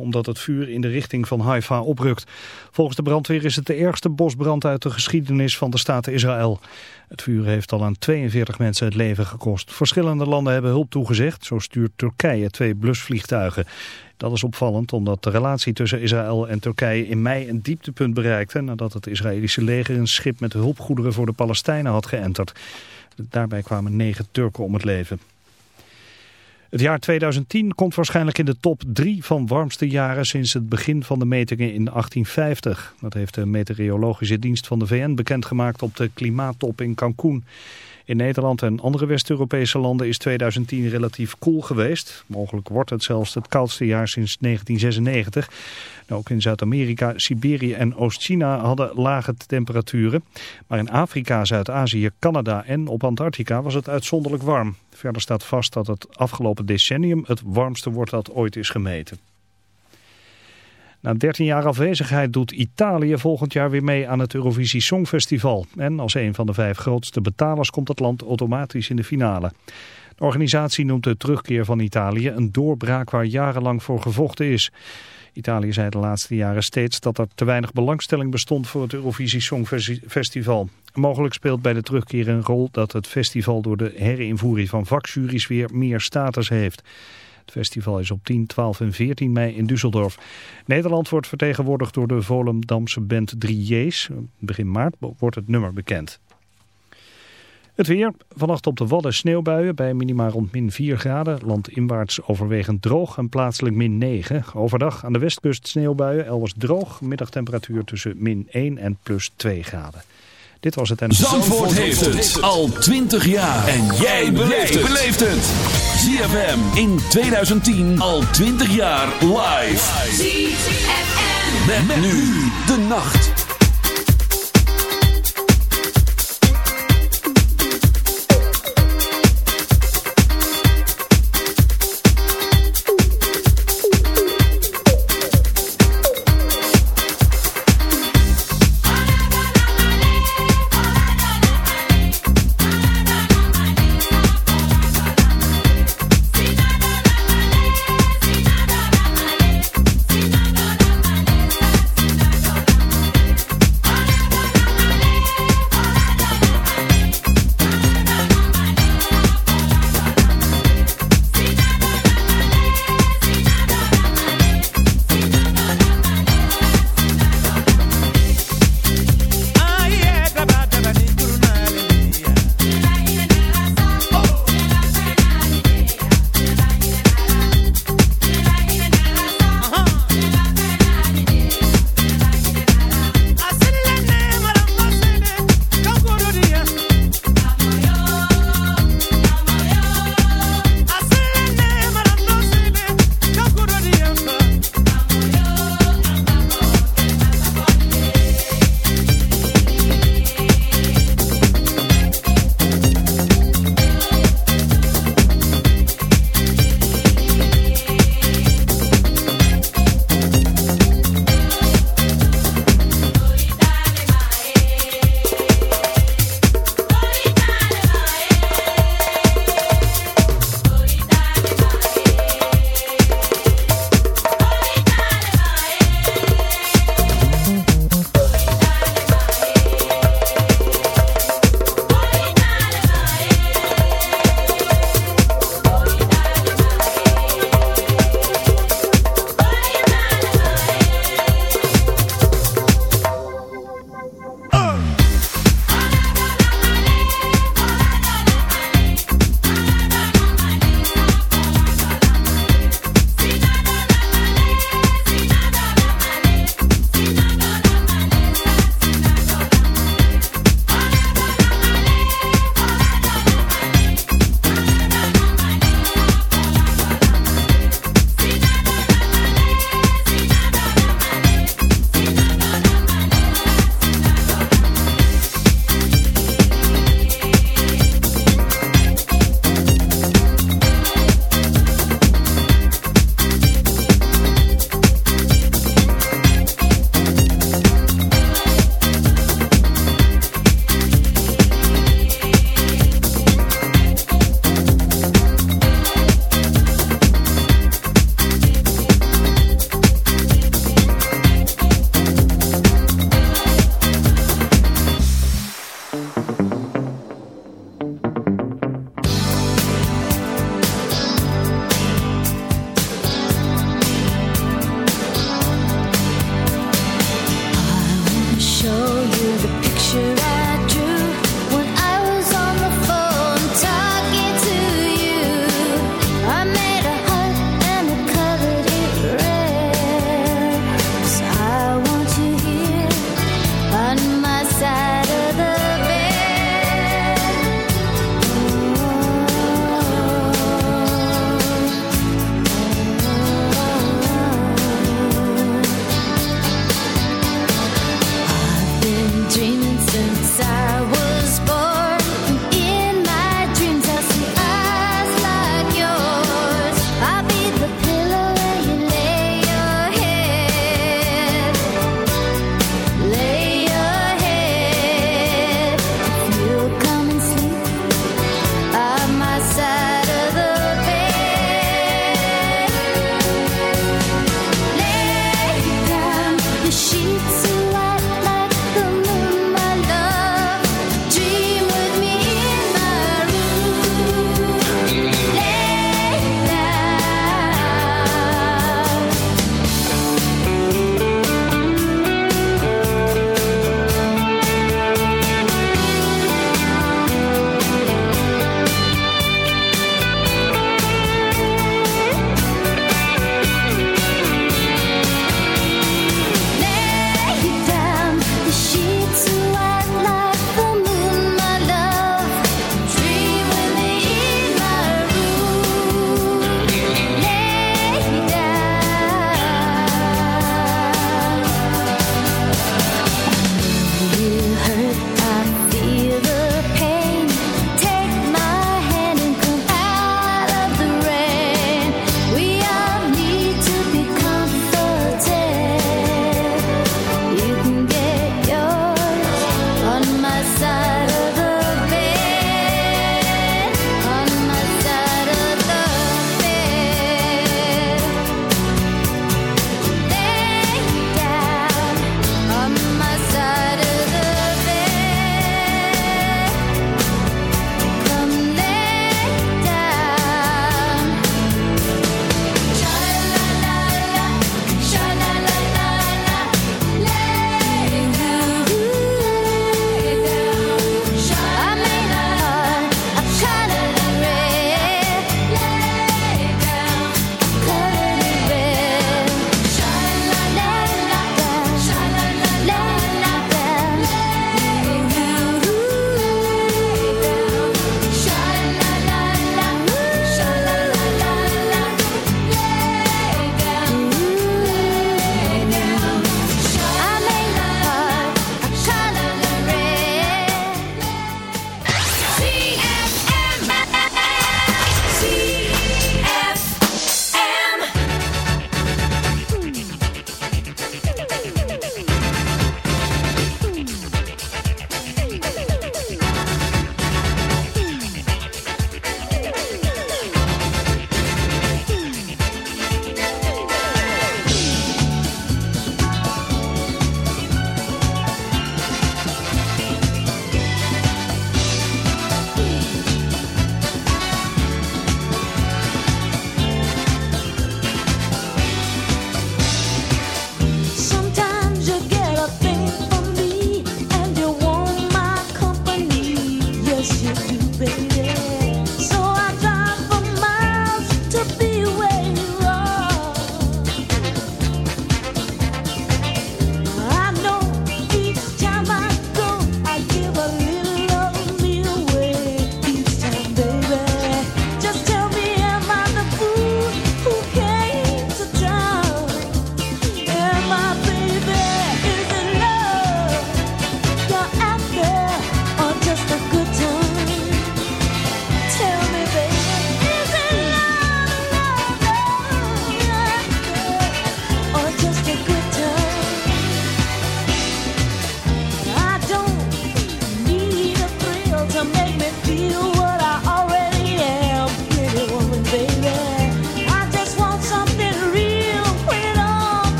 omdat het vuur in de richting van Haifa oprukt. Volgens de brandweer is het de ergste bosbrand uit de geschiedenis van de staat Israël. Het vuur heeft al aan 42 mensen het leven gekost. Verschillende landen hebben hulp toegezegd. Zo stuurt Turkije twee blusvliegtuigen. Dat is opvallend omdat de relatie tussen Israël en Turkije in mei een dieptepunt bereikte... nadat het Israëlische leger een schip met hulpgoederen voor de Palestijnen had geënterd. Daarbij kwamen negen Turken om het leven. Het jaar 2010 komt waarschijnlijk in de top 3 van warmste jaren sinds het begin van de metingen in 1850. Dat heeft de meteorologische dienst van de VN bekendgemaakt op de klimaattop in Cancún. In Nederland en andere West-Europese landen is 2010 relatief koel geweest. Mogelijk wordt het zelfs het koudste jaar sinds 1996. Ook in Zuid-Amerika, Siberië en Oost-China hadden lage temperaturen. Maar in Afrika, Zuid-Azië, Canada en op Antarctica was het uitzonderlijk warm. Verder staat vast dat het afgelopen decennium het warmste wordt dat ooit is gemeten. Na 13 jaar afwezigheid doet Italië volgend jaar weer mee aan het Eurovisie Songfestival. En als een van de vijf grootste betalers komt het land automatisch in de finale. De organisatie noemt de terugkeer van Italië een doorbraak waar jarenlang voor gevochten is. Italië zei de laatste jaren steeds dat er te weinig belangstelling bestond voor het Eurovisie Songfestival. Mogelijk speelt bij de terugkeer een rol dat het festival door de herinvoering van vakjuries weer meer status heeft. Het festival is op 10, 12 en 14 mei in Düsseldorf. Nederland wordt vertegenwoordigd door de Volendamse band 3J's. Begin maart wordt het nummer bekend. Het weer, vannacht op de Wadden sneeuwbuien bij minima rond min 4 graden. Landinwaarts overwegend droog en plaatselijk min 9. Overdag aan de westkust sneeuwbuien, elders droog. Middagtemperatuur tussen min 1 en plus 2 graden. Dit was het en... Zandvoort, heeft het al 20 jaar. En jij beleeft het. ZFM in 2010 al 20 jaar live. ZFM. Met, nu de nacht.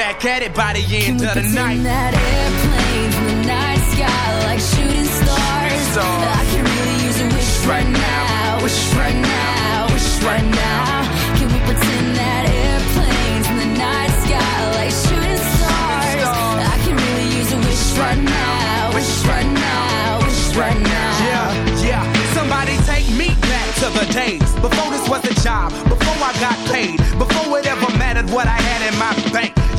At it by the end of the night. that airplane in the night sky like shooting stars. stars. I can really use a wish right, right now, wish right now, wish right now. Can we pretend that airplanes in the night sky like shooting stars? stars. I can really use a wish right now, wish right now, wish right now. Yeah, yeah. Somebody take me back to the days before this was a job, before I got paid, before it ever mattered what I had in my bank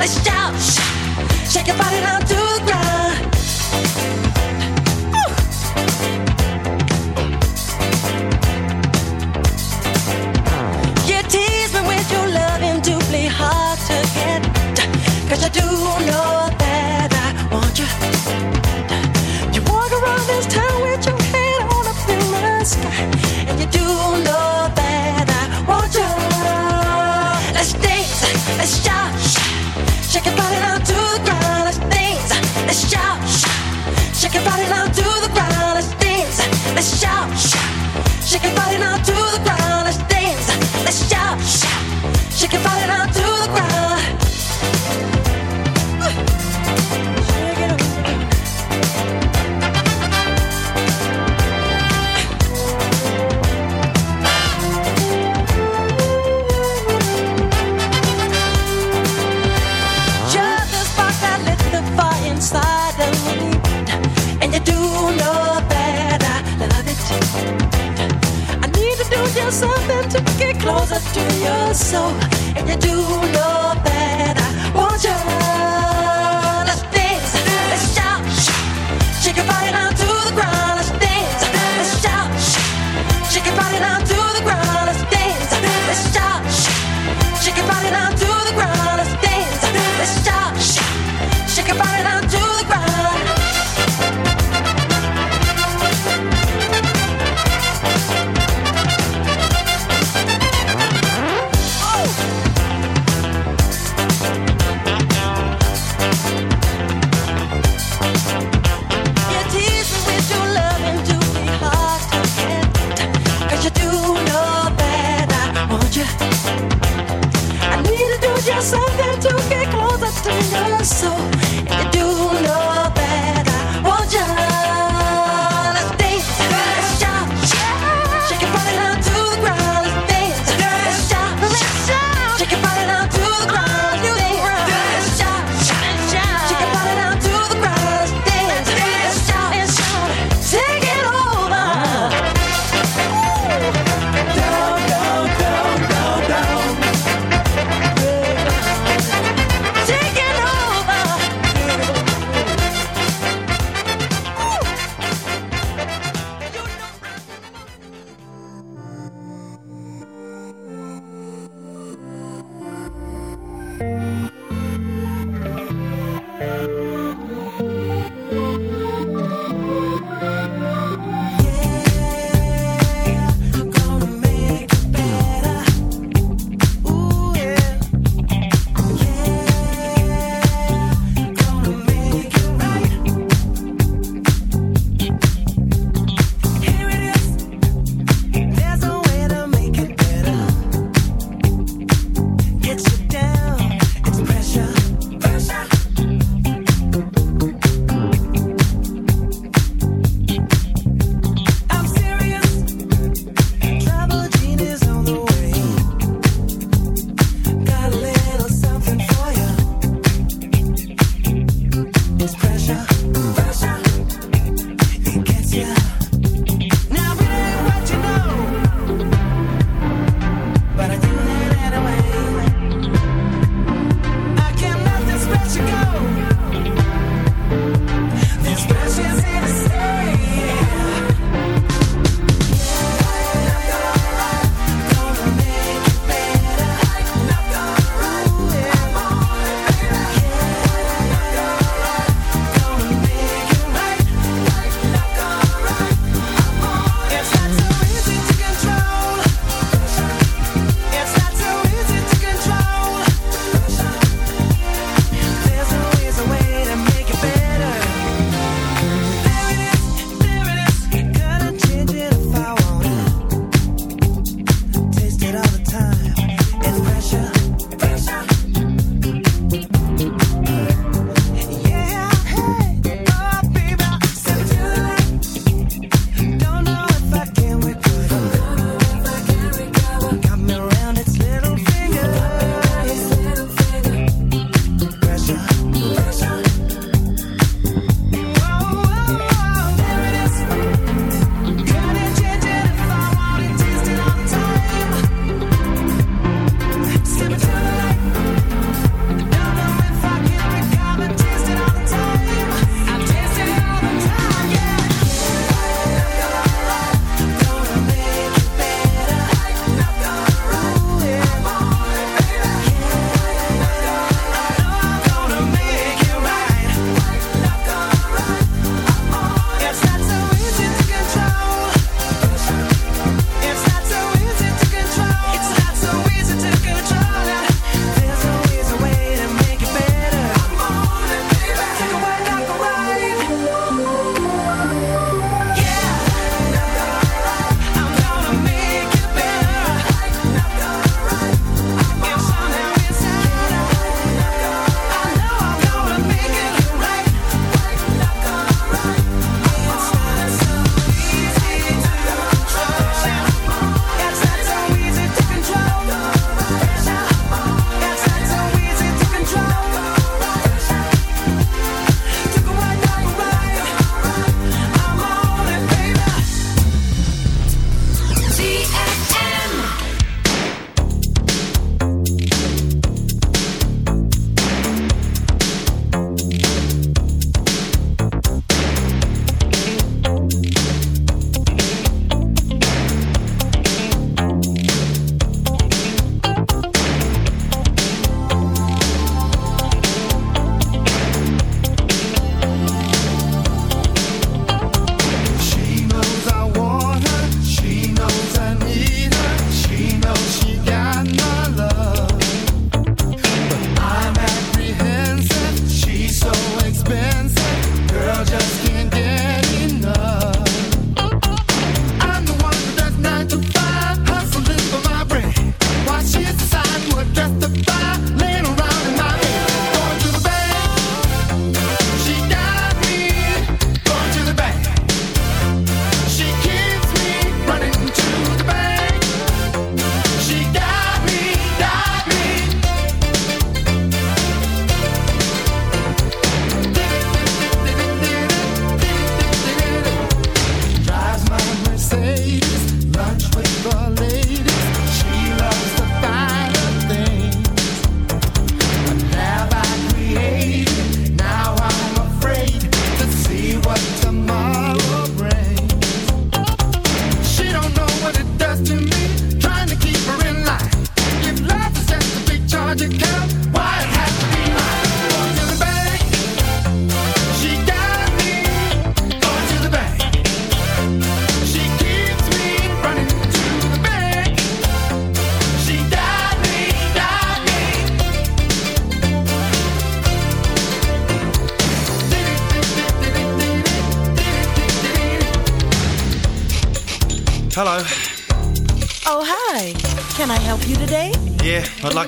Let's shout, shake your body out too so, and you do know. so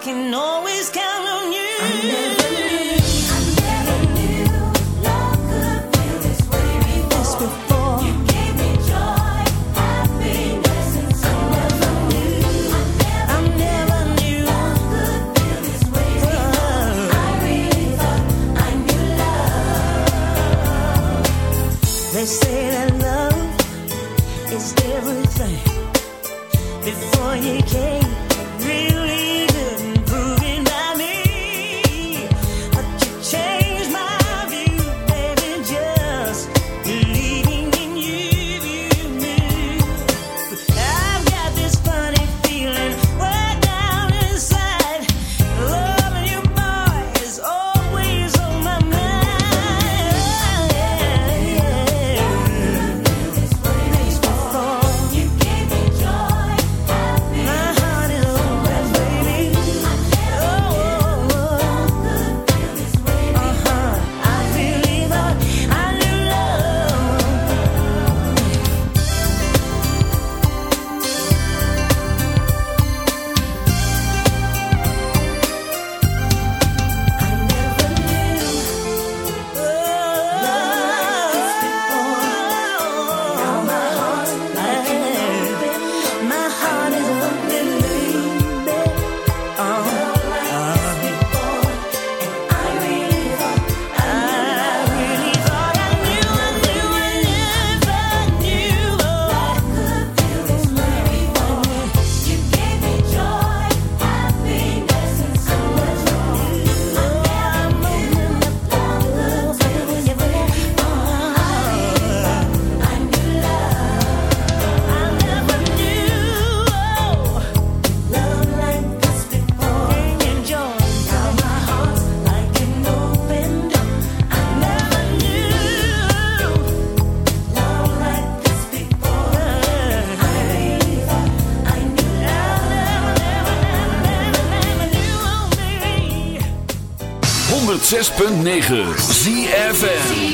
que não 106.9 ZFM.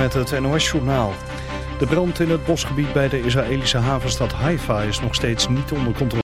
met het NOS-journaal. De brand in het bosgebied bij de Israëlische havenstad Haifa is nog steeds niet onder controle.